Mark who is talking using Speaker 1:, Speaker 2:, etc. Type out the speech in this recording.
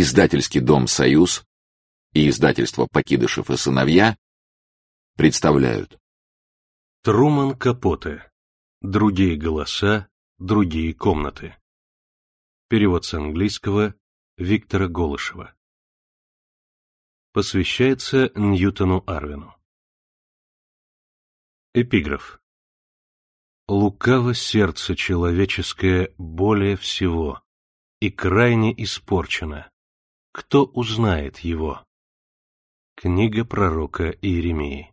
Speaker 1: издательский дом «Союз» и издательство «Покидышев и сыновья» представляют.
Speaker 2: Труман Капоте. Другие голоса, другие комнаты. Перевод с английского Виктора Голышева. Посвящается Ньютону Арвину. Эпиграф. Лукаво сердце человеческое более всего и крайне испорчено. Кто узнает его? Книга пророка Иеремии.